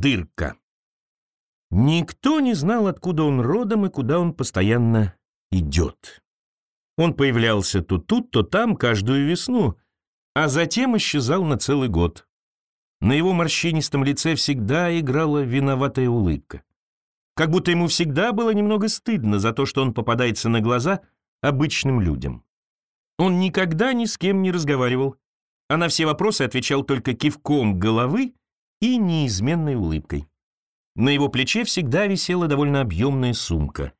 Дырка. Никто не знал, откуда он родом и куда он постоянно идет. Он появлялся то тут, то там каждую весну, а затем исчезал на целый год. На его морщинистом лице всегда играла виноватая улыбка. Как будто ему всегда было немного стыдно за то, что он попадается на глаза обычным людям. Он никогда ни с кем не разговаривал, а на все вопросы отвечал только кивком головы и неизменной улыбкой. На его плече всегда висела довольно объемная сумка.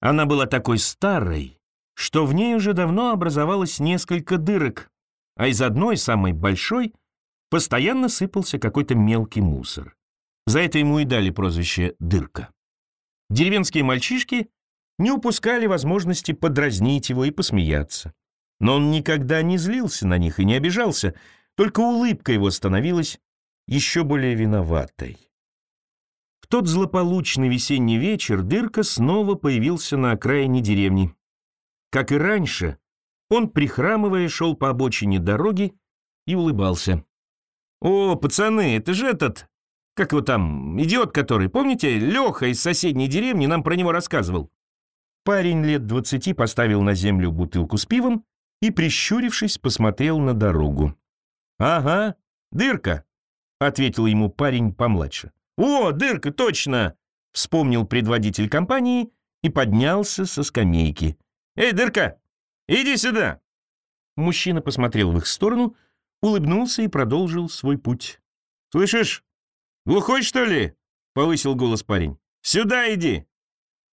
Она была такой старой, что в ней уже давно образовалось несколько дырок, а из одной, самой большой, постоянно сыпался какой-то мелкий мусор. За это ему и дали прозвище «дырка». Деревенские мальчишки не упускали возможности подразнить его и посмеяться. Но он никогда не злился на них и не обижался, только улыбка его становилась еще более виноватой. В тот злополучный весенний вечер Дырка снова появился на окраине деревни. Как и раньше, он, прихрамывая, шел по обочине дороги и улыбался. «О, пацаны, это же этот, как его там, идиот который, помните, Леха из соседней деревни нам про него рассказывал?» Парень лет двадцати поставил на землю бутылку с пивом и, прищурившись, посмотрел на дорогу. «Ага, дырка», — ответил ему парень помладше. «О, дырка, точно!» — вспомнил предводитель компании и поднялся со скамейки. «Эй, дырка, иди сюда!» Мужчина посмотрел в их сторону, улыбнулся и продолжил свой путь. «Слышишь, глухой, что ли?» — повысил голос парень. «Сюда иди!»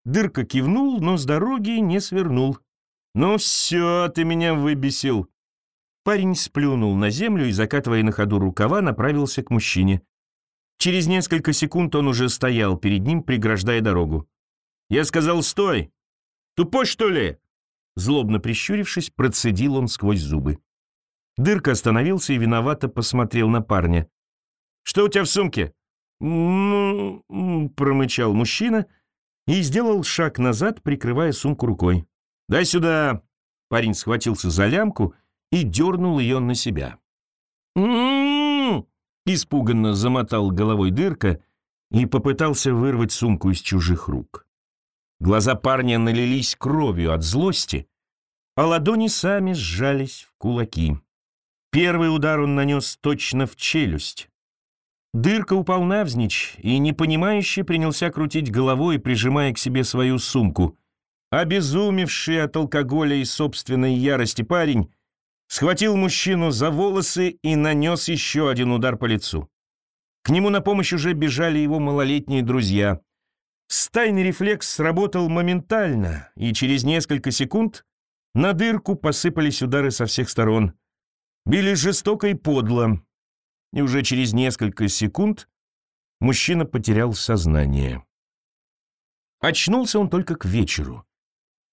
Дырка кивнул, но с дороги не свернул. «Ну все, ты меня выбесил!» Парень сплюнул на землю и, закатывая на ходу рукава, направился к мужчине. Через несколько секунд он уже стоял перед ним, преграждая дорогу. «Я сказал, стой! Тупой, что ли?» Злобно прищурившись, процедил он сквозь зубы. Дырка остановился и виновато посмотрел на парня. «Что у тебя в сумке?» «М-м-м», промычал мужчина и сделал шаг назад, прикрывая сумку рукой. «Дай сюда!» Парень схватился за лямку и дернул ее на себя. «М-м-м!» Испуганно замотал головой дырка и попытался вырвать сумку из чужих рук. Глаза парня налились кровью от злости, а ладони сами сжались в кулаки. Первый удар он нанес точно в челюсть. Дырка упал навзничь и, непонимающе, принялся крутить головой, прижимая к себе свою сумку. Обезумевший от алкоголя и собственной ярости парень схватил мужчину за волосы и нанес еще один удар по лицу. К нему на помощь уже бежали его малолетние друзья. Стайный рефлекс сработал моментально, и через несколько секунд на дырку посыпались удары со всех сторон. Били жестоко и подло. И уже через несколько секунд мужчина потерял сознание. Очнулся он только к вечеру.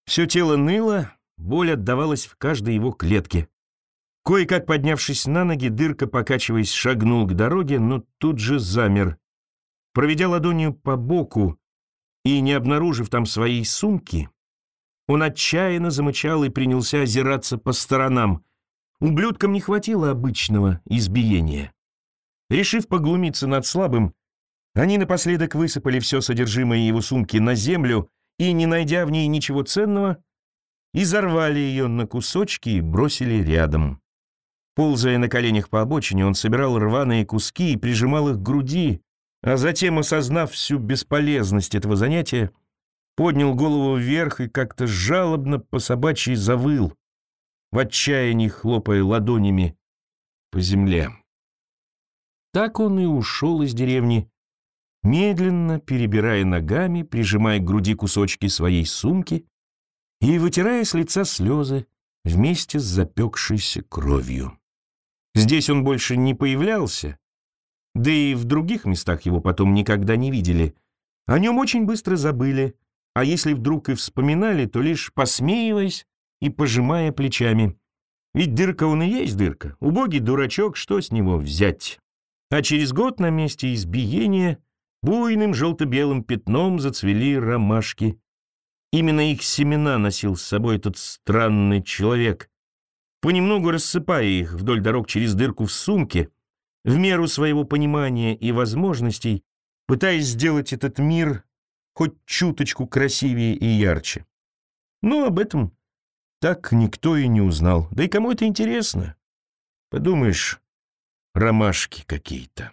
Все тело ныло, боль отдавалась в каждой его клетке. Кое-как поднявшись на ноги, дырка, покачиваясь, шагнул к дороге, но тут же замер. Проведя ладонью по боку и не обнаружив там своей сумки, он отчаянно замычал и принялся озираться по сторонам. Ублюдкам не хватило обычного избиения. Решив поглумиться над слабым, они напоследок высыпали все содержимое его сумки на землю и, не найдя в ней ничего ценного, изорвали ее на кусочки и бросили рядом. Ползая на коленях по обочине, он собирал рваные куски и прижимал их к груди, а затем, осознав всю бесполезность этого занятия, поднял голову вверх и как-то жалобно по собачьи завыл, в отчаянии хлопая ладонями по земле. Так он и ушел из деревни, медленно перебирая ногами, прижимая к груди кусочки своей сумки и вытирая с лица слезы вместе с запекшейся кровью. Здесь он больше не появлялся, да и в других местах его потом никогда не видели. О нем очень быстро забыли, а если вдруг и вспоминали, то лишь посмеиваясь и пожимая плечами. Ведь дырка он и есть дырка, убогий дурачок, что с него взять? А через год на месте избиения буйным желто-белым пятном зацвели ромашки. Именно их семена носил с собой этот странный человек, понемногу рассыпая их вдоль дорог через дырку в сумке, в меру своего понимания и возможностей, пытаясь сделать этот мир хоть чуточку красивее и ярче. Но об этом так никто и не узнал. Да и кому это интересно? Подумаешь, ромашки какие-то.